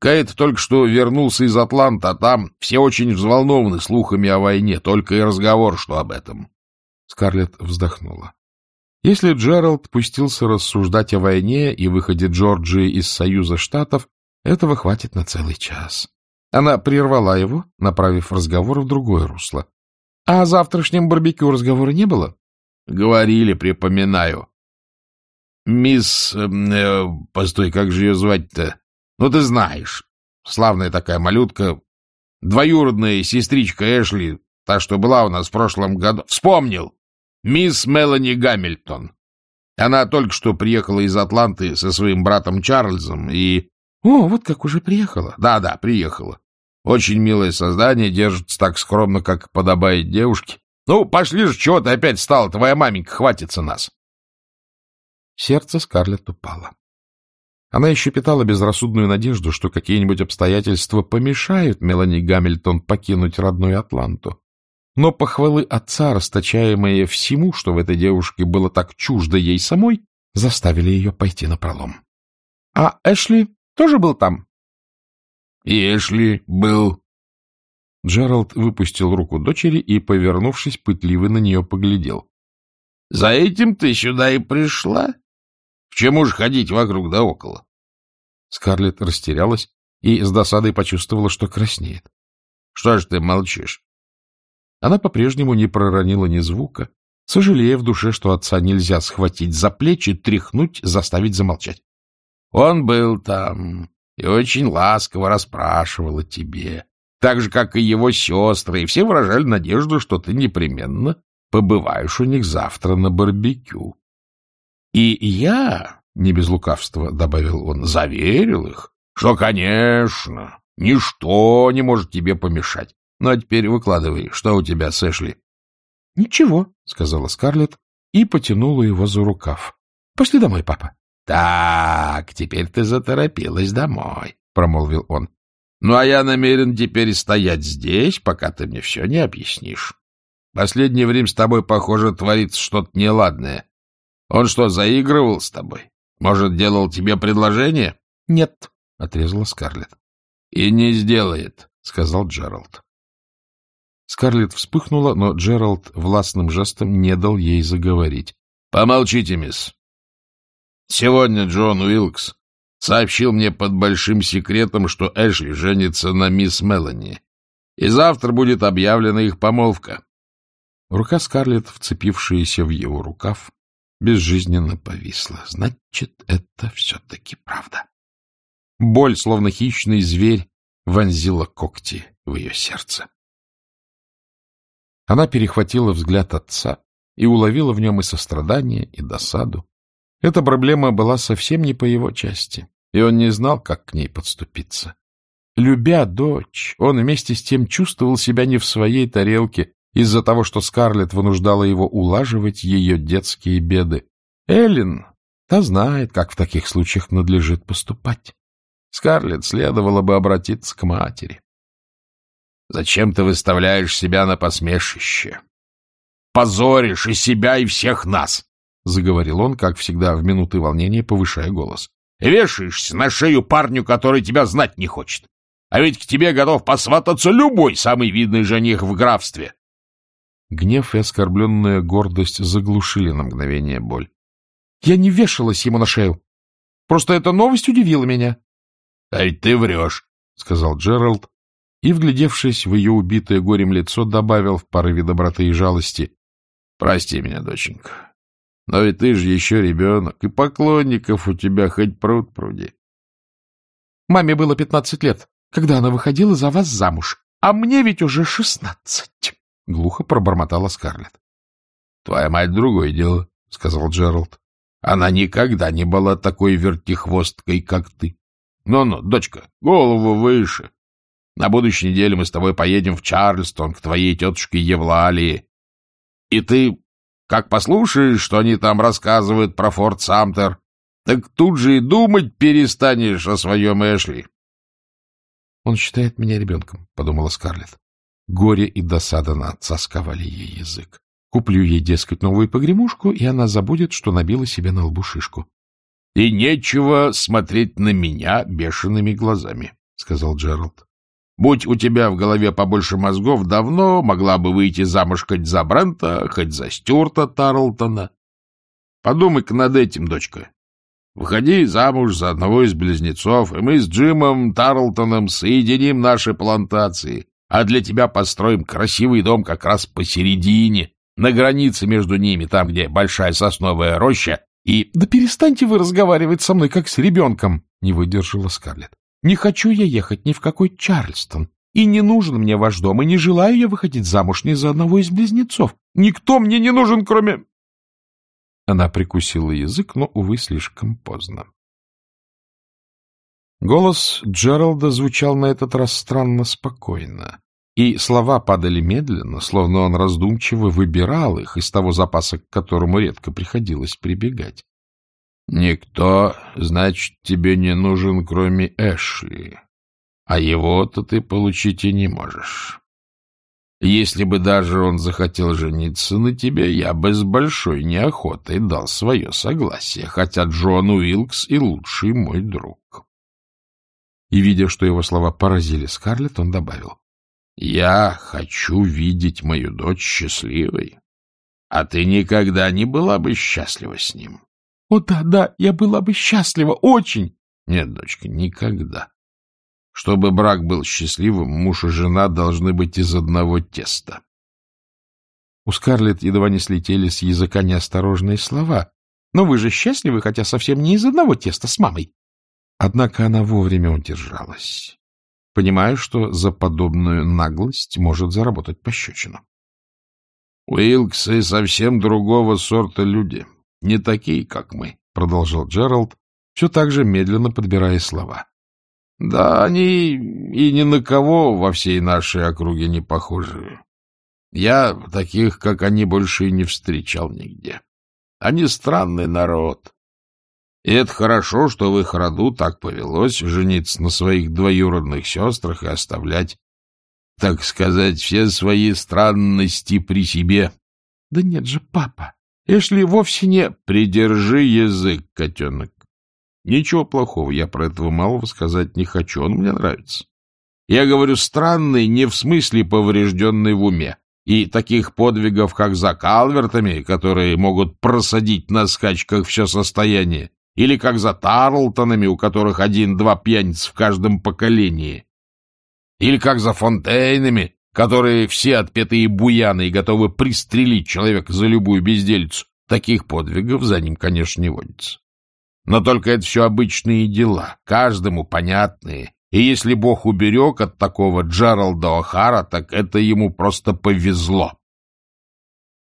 Кейт только что вернулся из Атланта, а там все очень взволнованы слухами о войне, только и разговор, что об этом. Скарлетт вздохнула. Если Джеральд пустился рассуждать о войне и выходе Джорджии из Союза Штатов, этого хватит на целый час. Она прервала его, направив разговор в другое русло. — А о завтрашнем барбекю разговора не было? — Говорили, припоминаю. — Мисс... Эм, э, постой, как же ее звать-то? Ну, ты знаешь. Славная такая малютка. Двоюродная сестричка Эшли, та, что была у нас в прошлом году. Вспомнил! Мисс Мелани Гамильтон. Она только что приехала из Атланты со своим братом Чарльзом и... — О, вот как уже приехала. Да-да, приехала. Очень милое создание, держится так скромно, как подобает девушке. Ну, пошли же, чего ты опять стала? Твоя маменька хватится нас. Сердце Скарлетт упало. Она еще питала безрассудную надежду, что какие-нибудь обстоятельства помешают Мелани Гамильтон покинуть родную Атланту. Но похвалы отца, расточаемые всему, что в этой девушке было так чуждо ей самой, заставили ее пойти на пролом. — А Эшли тоже был там? Эшли был. Джеральд выпустил руку дочери и, повернувшись, пытливо на нее поглядел. — За этим ты сюда и пришла? К чему же ходить вокруг да около? Скарлетт растерялась и с досадой почувствовала, что краснеет. — Что ж ты молчишь? Она по-прежнему не проронила ни звука, сожалея в душе, что отца нельзя схватить за плечи, тряхнуть, заставить замолчать. — Он был там, и очень ласково расспрашивал о тебе, так же, как и его сестры, и все выражали надежду, что ты непременно побываешь у них завтра на барбекю. И я, не без лукавства, — добавил он, — заверил их, что, конечно, ничто не может тебе помешать. Ну, а теперь выкладывай, что у тебя с Эшли? — Ничего, — сказала Скарлетт и потянула его за рукав. — Пошли домой, папа. — Так, теперь ты заторопилась домой, — промолвил он. — Ну, а я намерен теперь стоять здесь, пока ты мне все не объяснишь. Последнее время с тобой, похоже, творится что-то неладное. Он что, заигрывал с тобой? Может, делал тебе предложение? — Нет, — отрезала Скарлетт. — И не сделает, — сказал Джеральд. Скарлетт вспыхнула, но Джеральд властным жестом не дал ей заговорить. — Помолчите, мисс. Сегодня Джон Уилкс сообщил мне под большим секретом, что Эшли женится на мисс Мелани, и завтра будет объявлена их помолвка. Рука Скарлетт, вцепившаяся в его рукав, безжизненно повисла. Значит, это все-таки правда. Боль, словно хищный зверь, вонзила когти в ее сердце. Она перехватила взгляд отца и уловила в нем и сострадание, и досаду. Эта проблема была совсем не по его части, и он не знал, как к ней подступиться. Любя дочь, он вместе с тем чувствовал себя не в своей тарелке из-за того, что Скарлетт вынуждала его улаживать ее детские беды. Эллен, та знает, как в таких случаях надлежит поступать. Скарлетт следовало бы обратиться к матери. Зачем ты выставляешь себя на посмешище? Позоришь и себя, и всех нас! — заговорил он, как всегда, в минуты волнения, повышая голос. — Вешаешься на шею парню, который тебя знать не хочет. А ведь к тебе готов посвататься любой самый видный жених в графстве. Гнев и оскорбленная гордость заглушили на мгновение боль. — Я не вешалась ему на шею. Просто эта новость удивила меня. — А ведь ты врешь, — сказал Джеральд, и, вглядевшись в ее убитое горем лицо, добавил в порыве доброты и жалости. — Прости меня, доченька, но ведь ты же еще ребенок, и поклонников у тебя хоть пруд пруди. Маме было пятнадцать лет, когда она выходила за вас замуж, а мне ведь уже шестнадцать, — глухо пробормотала Скарлетт. — Твоя мать другое дело, — сказал Джеральд. — Она никогда не была такой вертихвосткой, как ты. Ну-ну, дочка, голову выше. На будущей неделе мы с тобой поедем в Чарльстон к твоей тетушке Евлалии. И ты, как послушаешь, что они там рассказывают про Форт Самтер, так тут же и думать перестанешь о своем Эшли. — Он считает меня ребенком, — подумала Скарлетт. Горе и досада на отца сковали ей язык. Куплю ей, дескать, новую погремушку, и она забудет, что набила себе на лбу шишку. — И нечего смотреть на меня бешеными глазами, — сказал Джеральд. Будь у тебя в голове побольше мозгов, давно могла бы выйти замуж хоть за Брента, хоть за Стюарта Тарлтона. Подумай-ка над этим, дочка. Выходи замуж за одного из близнецов, и мы с Джимом Тарлтоном соединим наши плантации, а для тебя построим красивый дом как раз посередине, на границе между ними, там, где большая сосновая роща, и... — Да перестаньте вы разговаривать со мной, как с ребенком, — не выдержала Скарлетт. Не хочу я ехать ни в какой Чарльстон, и не нужен мне ваш дом, и не желаю я выходить замуж ни за одного из близнецов. Никто мне не нужен, кроме...» Она прикусила язык, но, увы, слишком поздно. Голос Джералда звучал на этот раз странно спокойно, и слова падали медленно, словно он раздумчиво выбирал их из того запаса, к которому редко приходилось прибегать. Никто, значит, тебе не нужен, кроме Эшли, а его-то ты получить и не можешь. Если бы даже он захотел жениться на тебе, я бы с большой неохотой дал свое согласие, хотя Джон Уилкс и лучший мой друг. И, видя, что его слова поразили Скарлетт, он добавил, — Я хочу видеть мою дочь счастливой, а ты никогда не была бы счастлива с ним. О, да, да, я была бы счастлива, очень. Нет, дочка, никогда. Чтобы брак был счастливым, муж и жена должны быть из одного теста. У Скарлетт едва не слетели с языка неосторожные слова. Но вы же счастливы, хотя совсем не из одного теста с мамой. Однако она вовремя удержалась, понимая, что за подобную наглость может заработать пощечину. Уилксы совсем другого сорта люди не такие, как мы, — продолжал Джеральд, все так же медленно подбирая слова. — Да, они и ни на кого во всей нашей округе не похожи. Я таких, как они, больше и не встречал нигде. Они странный народ. И это хорошо, что в их роду так повелось жениться на своих двоюродных сестрах и оставлять, так сказать, все свои странности при себе. — Да нет же, папа, Эшли вовсе не... Придержи язык, котенок. Ничего плохого я про этого малого сказать не хочу, он мне нравится. Я говорю странный не в смысле поврежденный в уме, и таких подвигов, как за Калвертами, которые могут просадить на скачках все состояние, или как за Тарлтонами, у которых один-два пьяниц в каждом поколении, или как за Фонтейнами, которые все отпетые буяны и готовы пристрелить человека за любую безделицу. Таких подвигов за ним, конечно, не водится. Но только это все обычные дела, каждому понятные. И если Бог уберег от такого Джералда О'Хара, так это ему просто повезло.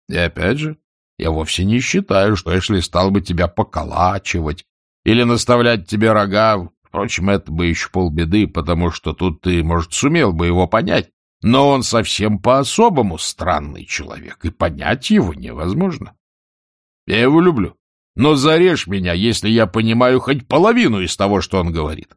И опять же, я вовсе не считаю, что Эшли стал бы тебя поколачивать или наставлять тебе рога. Впрочем, это бы еще полбеды, потому что тут ты, может, сумел бы его понять. Но он совсем по-особому странный человек, и понять его невозможно. Я его люблю. Но зарежь меня, если я понимаю хоть половину из того, что он говорит.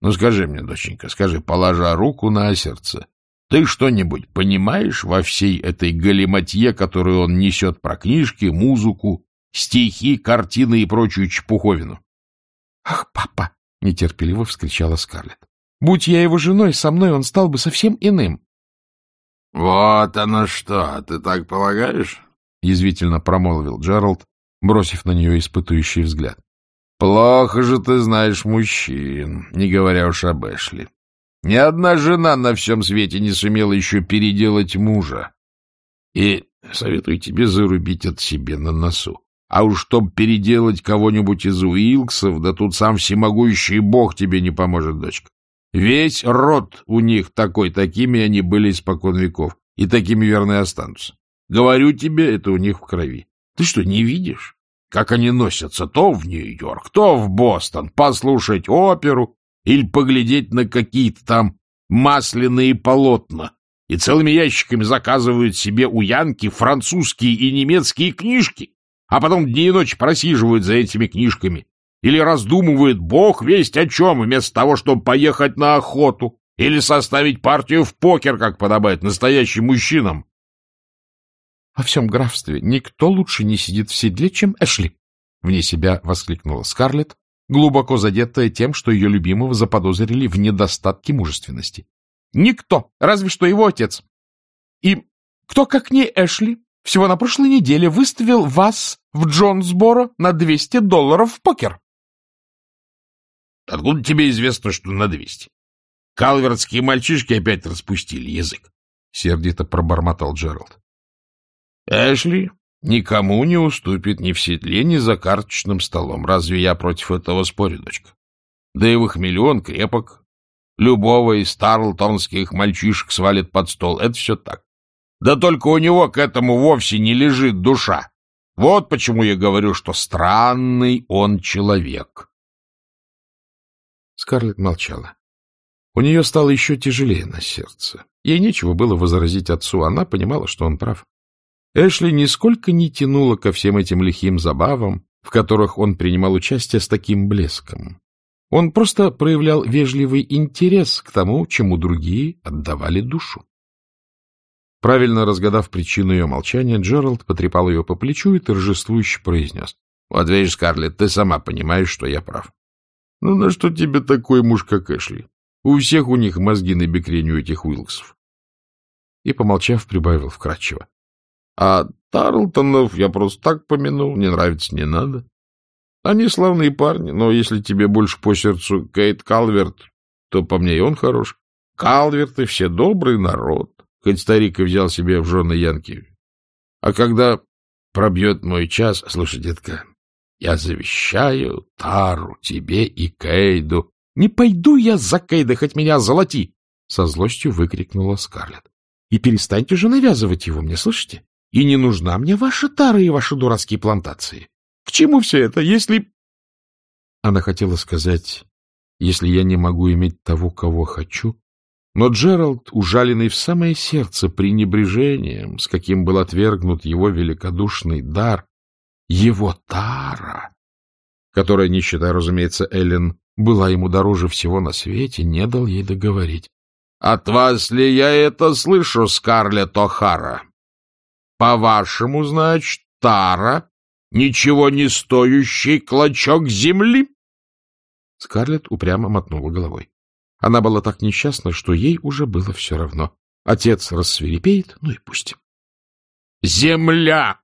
Ну, скажи мне, доченька, скажи, положа руку на сердце, ты что-нибудь понимаешь во всей этой галиматье, которую он несет про книжки, музыку, стихи, картины и прочую чепуховину? — Ах, папа! — нетерпеливо вскричала Скарлетт. — Будь я его женой, со мной он стал бы совсем иным. — Вот оно что, ты так полагаешь? — язвительно промолвил Джеральд, бросив на нее испытующий взгляд. — Плохо же ты знаешь мужчин, не говоря уж об Эшли. Ни одна жена на всем свете не сумела еще переделать мужа. И советую тебе зарубить от себе на носу. А уж чтоб переделать кого-нибудь из Уилксов, да тут сам всемогущий бог тебе не поможет, дочка. Весь род у них такой, такими они были испокон веков, и такими верно останутся. Говорю тебе, это у них в крови. Ты что, не видишь, как они носятся то в Нью-Йорк, то в Бостон, послушать оперу или поглядеть на какие-то там масляные полотна, и целыми ящиками заказывают себе у Янки французские и немецкие книжки, а потом дни и ночи просиживают за этими книжками, или раздумывают бог весть о чем, вместо того, чтобы поехать на охоту, или составить партию в покер, как подобает настоящим мужчинам. Во всем графстве никто лучше не сидит в седле, чем Эшли! — вне себя воскликнула Скарлетт, глубоко задетая тем, что ее любимого заподозрили в недостатке мужественности. — Никто, разве что его отец. И кто, как не Эшли, всего на прошлой неделе выставил вас в Джонсборо на 200 долларов в покер. — Откуда тебе известно, что на 200? Калвертские мальчишки опять распустили язык, — сердито пробормотал Джеральд. Эшли никому не уступит ни в седле, ни за карточным столом. Разве я против этого спорю, дочка? Да и в их миллион крепок. Любого из старлтонских мальчишек свалит под стол. Это все так. Да только у него к этому вовсе не лежит душа. Вот почему я говорю, что странный он человек. Скарлетт молчала. У нее стало еще тяжелее на сердце. Ей нечего было возразить отцу, она понимала, что он прав. Эшли нисколько не тянуло ко всем этим лихим забавам, в которых он принимал участие с таким блеском. Он просто проявлял вежливый интерес к тому, чему другие отдавали душу. Правильно разгадав причину ее молчания, Джеральд потрепал ее по плечу и торжествующе произнес. — Вот видишь, Скарлетт, ты сама понимаешь, что я прав. — Ну на что тебе такой муж, как Эшли? У всех у них мозги на бекрень у этих Уилксов. И, помолчав, прибавил вкратчиво. А Тарлтонов я просто так помянул, не нравится, не надо. Они славные парни, но если тебе больше по сердцу Кейт Калверт, то по мне и он хорош. Калверты все добрый народ, хоть старик и взял себе в жены Янки. А когда пробьет мой час, слушай, детка, я завещаю Тару, тебе и Кейду. Не пойду я за Кейда, хоть меня золоти! Со злостью выкрикнула Скарлетт. И перестаньте же навязывать его мне, слышите? И не нужна мне ваша тара и ваши дурацкие плантации. К чему все это, если... Она хотела сказать, если я не могу иметь того, кого хочу, но Джеральд, ужаленный в самое сердце пренебрежением, с каким был отвергнут его великодушный дар, его тара, которая, не считая, разумеется, Эллен, была ему дороже всего на свете, не дал ей договорить. — От вас ли я это слышу, Скарлетт О'Хара? По-вашему, значит, Тара — ничего не стоящий клочок земли? Скарлетт упрямо мотнула головой. Она была так несчастна, что ей уже было все равно. Отец рассверепеет, ну и пусть. «Земля!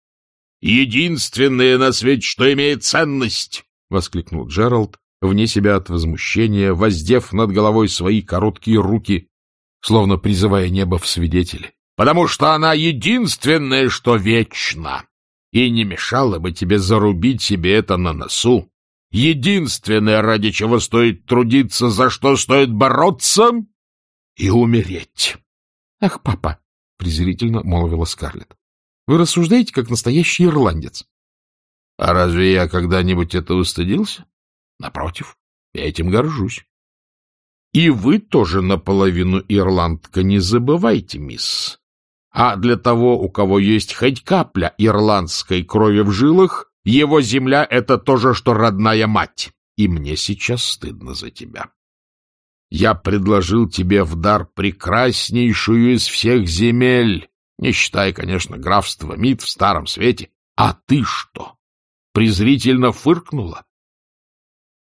Единственное на свете, что имеет ценность!» — воскликнул Джеральд, вне себя от возмущения, воздев над головой свои короткие руки, словно призывая небо в свидетели. «Потому что она единственное, что вечно, и не мешало бы тебе зарубить себе это на носу. Единственное, ради чего стоит трудиться, за что стоит бороться и умереть». «Ах, папа!» — презрительно молвила Скарлетт. «Вы рассуждаете, как настоящий ирландец». «А разве я когда-нибудь это устыдился?» Напротив, я этим горжусь. И вы тоже наполовину ирландка, не забывайте, мисс. А для того, у кого есть хоть капля ирландской крови в жилах, его земля — это то же, что родная мать. И мне сейчас стыдно за тебя. Я предложил тебе в дар прекраснейшую из всех земель, не считая, конечно, графства Мид в Старом Свете. А ты что, презрительно фыркнула?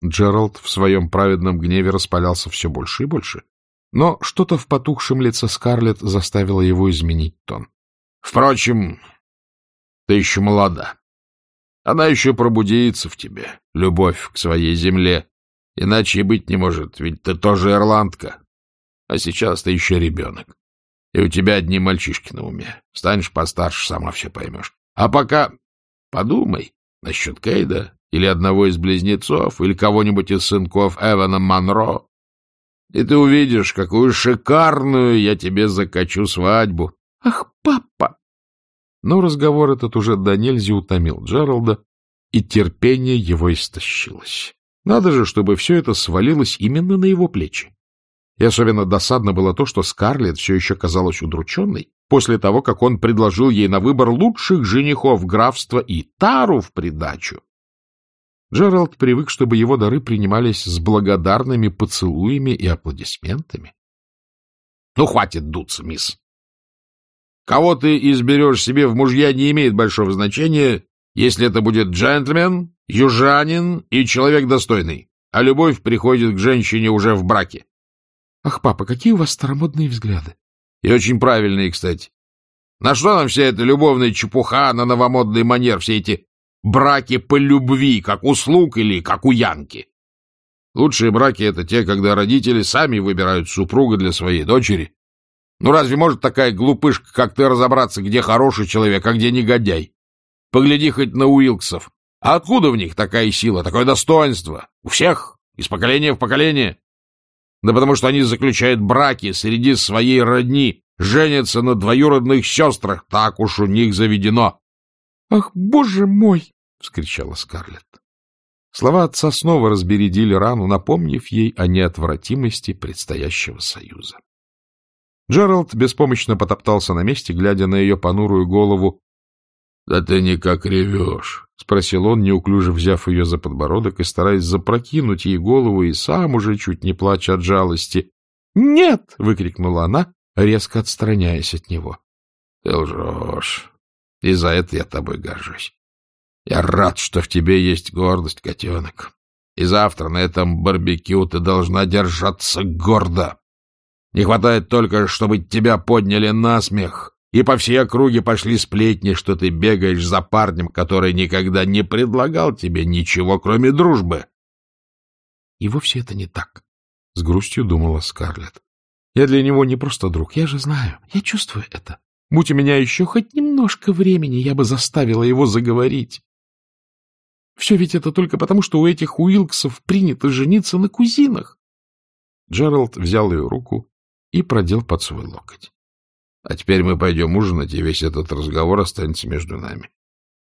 Джеральд в своем праведном гневе распалялся все больше и больше. Но что-то в потухшем лице Скарлетт заставило его изменить тон. — Впрочем, ты еще молода. Она еще пробудится в тебе, любовь к своей земле. Иначе и быть не может, ведь ты тоже ирландка. А сейчас ты еще ребенок. И у тебя одни мальчишки на уме. Станешь постарше, сама все поймешь. А пока подумай насчет Кейда или одного из близнецов, или кого-нибудь из сынков Эвана Монро, и ты увидишь, какую шикарную я тебе закачу свадьбу. — Ах, папа! Но разговор этот уже до нельзя утомил Джералда, и терпение его истощилось. Надо же, чтобы все это свалилось именно на его плечи. И особенно досадно было то, что Скарлетт все еще казалась удрученной после того, как он предложил ей на выбор лучших женихов графства и тару в придачу. Джеральд привык, чтобы его дары принимались с благодарными поцелуями и аплодисментами. — Ну, хватит дуться, мисс. Кого ты изберешь себе в мужья, не имеет большого значения, если это будет джентльмен, южанин и человек достойный, а любовь приходит к женщине уже в браке. — Ах, папа, какие у вас старомодные взгляды! — И очень правильные, кстати. На что нам вся эта любовная чепуха на новомодный манер, все эти браки по любви, как у слуг или как у Янки. Лучшие браки — это те, когда родители сами выбирают супруга для своей дочери. Ну разве может такая глупышка, как ты, разобраться, где хороший человек, а где негодяй? Погляди хоть на Уилксов. А откуда в них такая сила, такое достоинство? У всех, из поколения в поколение. Да потому что они заключают браки среди своей родни, женятся на двоюродных сестрах, так уж у них заведено. — Ах, боже мой! — вскричала Скарлетт. Слова отца снова разбередили рану, напомнив ей о неотвратимости предстоящего союза. Джеральд беспомощно потоптался на месте, глядя на ее понурую голову. — Да ты никак ревешь, — спросил он, неуклюже взяв ее за подбородок и стараясь запрокинуть ей голову, и сам уже чуть не плача от жалости. «Нет — выкрикнула она, резко отстраняясь от него. — Ты лжешь, и за это я тобой горжусь. Я рад, что в тебе есть гордость, котенок. И завтра на этом барбекю ты должна держаться гордо. Не хватает только, чтобы тебя подняли на смех, и по всей округе пошли сплетни, что ты бегаешь за парнем, который никогда не предлагал тебе ничего, кроме дружбы. И вовсе это не так, — с грустью думала Скарлетт. Я для него не просто друг, я же знаю, я чувствую это. Будь у меня еще хоть немножко времени, я бы заставила его заговорить. Все ведь это только потому, что у этих Уилксов принято жениться на кузинах. Джеральд взял ее руку и продел под свой локоть. — А теперь мы пойдем ужинать, и весь этот разговор останется между нами.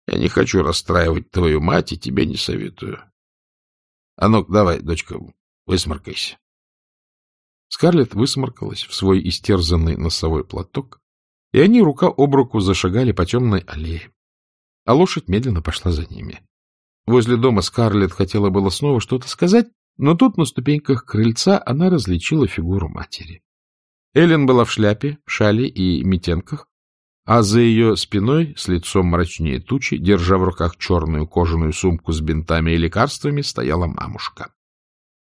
Я не хочу расстраивать твою мать, и тебе не советую. А ну давай, дочка, высморкайся. Скарлетт высморкалась в свой истерзанный носовой платок, и они рука об руку зашагали по темной аллее. А лошадь медленно пошла за ними. Возле дома Скарлетт хотела было снова что-то сказать, но тут на ступеньках крыльца она различила фигуру матери. Эллен была в шляпе, шале и митенках, а за ее спиной, с лицом мрачнее тучи, держа в руках черную кожаную сумку с бинтами и лекарствами, стояла мамушка.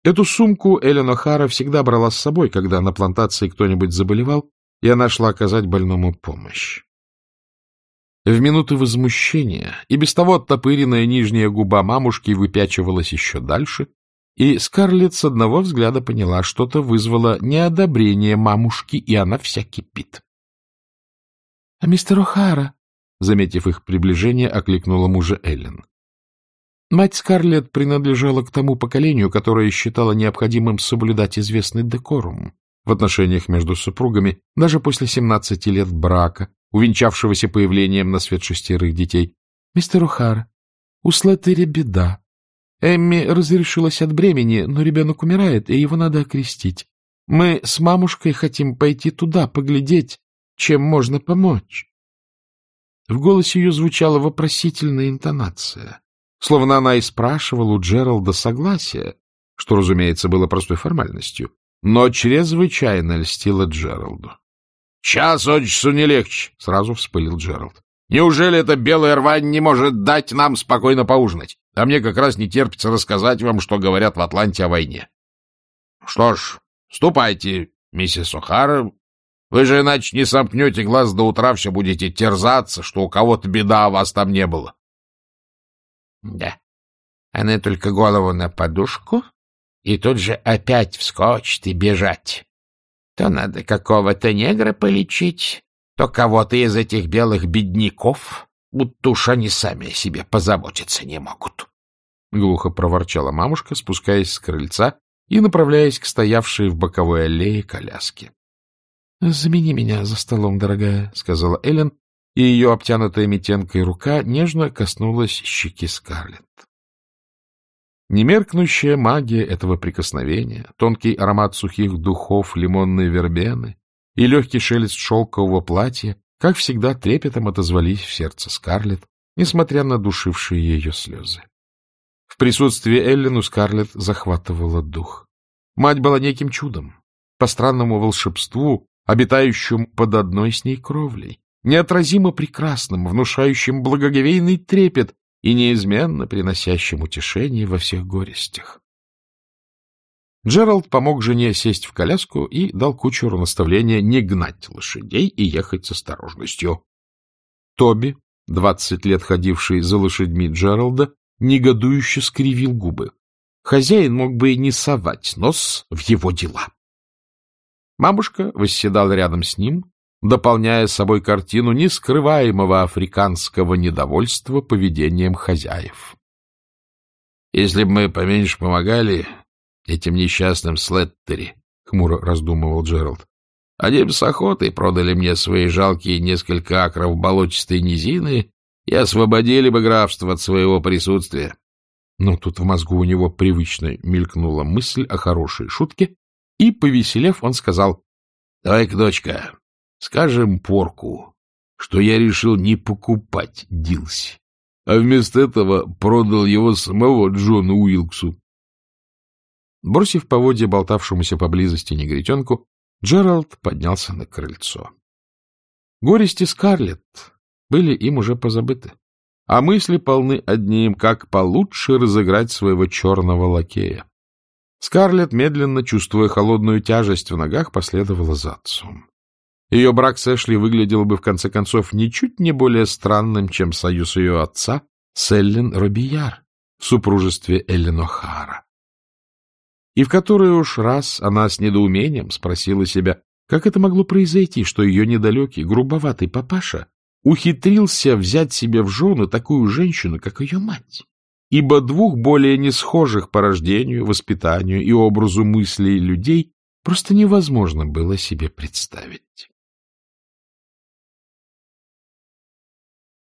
Эту сумку Эллен О'Хара всегда брала с собой, когда на плантации кто-нибудь заболевал, и она шла оказать больному помощь. В минуты возмущения и без того оттопыренная нижняя губа мамушки выпячивалась еще дальше, и Скарлетт с одного взгляда поняла, что-то вызвало неодобрение мамушки, и она вся кипит. — А мистер О'Хара, заметив их приближение, окликнула мужа Эллен. Мать Скарлетт принадлежала к тому поколению, которое считало необходимым соблюдать известный декорум в отношениях между супругами даже после 17 лет брака, увенчавшегося появлением на свет шестерых детей. — Мистер Ухар, у Слеттери беда. Эмми разрешилась от бремени, но ребенок умирает, и его надо окрестить. Мы с мамушкой хотим пойти туда, поглядеть, чем можно помочь. В голосе ее звучала вопросительная интонация словно она и спрашивала у Джералда согласия, что, разумеется, было простой формальностью, но чрезвычайно льстила Джералду. — Час от часу не легче, — сразу вспылил Джералд. — Неужели эта белая рвань не может дать нам спокойно поужинать? А мне как раз не терпится рассказать вам, что говорят в Атланте о войне. — Что ж, ступайте, миссис О'Хара. Вы же иначе не сомкнете глаз до утра, все будете терзаться, что у кого-то беда, а вас там не было. Да. Она только голову на подушку, и тут же опять вскочит и бежать. То надо какого-то негра полечить, то кого-то из этих белых бедняков, будто уж они сами о себе позаботиться не могут. Глухо проворчала мамушка, спускаясь с крыльца и направляясь к стоявшей в боковой аллее коляске. — Замени меня за столом, дорогая, — сказала Эллен, и ее обтянутая метенкой рука нежно коснулась щеки Скарлетт. Немеркнущая магия этого прикосновения, тонкий аромат сухих духов лимонной вербены и легкий шелест шелкового платья, как всегда, трепетом отозвались в сердце Скарлетт, несмотря на душившие ее слезы. В присутствии Эллен у Скарлетт захватывала дух. Мать была неким чудом, по странному волшебству, обитающим под одной с ней кровлей, неотразимо прекрасным, внушающим благоговейный трепет и неизменно приносящим утешение во всех горестях. Джеральд помог жене сесть в коляску и дал кучеру наставление не гнать лошадей и ехать с осторожностью. Тоби, двадцать лет ходивший за лошадьми Джералда, негодующе скривил губы. Хозяин мог бы и не совать нос в его дела. Мамушка восседала рядом с ним, дополняя собой картину нескрываемого африканского недовольства поведением хозяев. «Если бы мы поменьше помогали этим несчастным Слеттери», — хмуро раздумывал Джеральд, «они с охотой продали мне свои жалкие несколько акров болотистой низины и освободили бы графство от своего присутствия». Но тут в мозгу у него привычно мелькнула мысль о хорошей шутке, и, повеселев, он сказал, — Давай-ка, дочка, Скажем порку, что я решил не покупать Дилси, а вместо этого продал его самого Джону Уилксу. Бросив поводья болтавшемуся поблизости негритенку, Джеральд поднялся на крыльцо. Горести Скарлетт были им уже позабыты, а мысли полны одним, как получше разыграть своего черного лакея. Скарлетт, медленно чувствуя холодную тяжесть в ногах, последовала за отцом. Ее брак с Эшли выглядел бы, в конце концов, ничуть не более странным, чем союз ее отца с Эллен Робияр в супружестве Эллен О'Хара. И в который уж раз она с недоумением спросила себя, как это могло произойти, что ее недалекий, грубоватый папаша ухитрился взять себе в жены такую женщину, как ее мать, ибо двух более несхожих по рождению, воспитанию и образу мыслей людей просто невозможно было себе представить.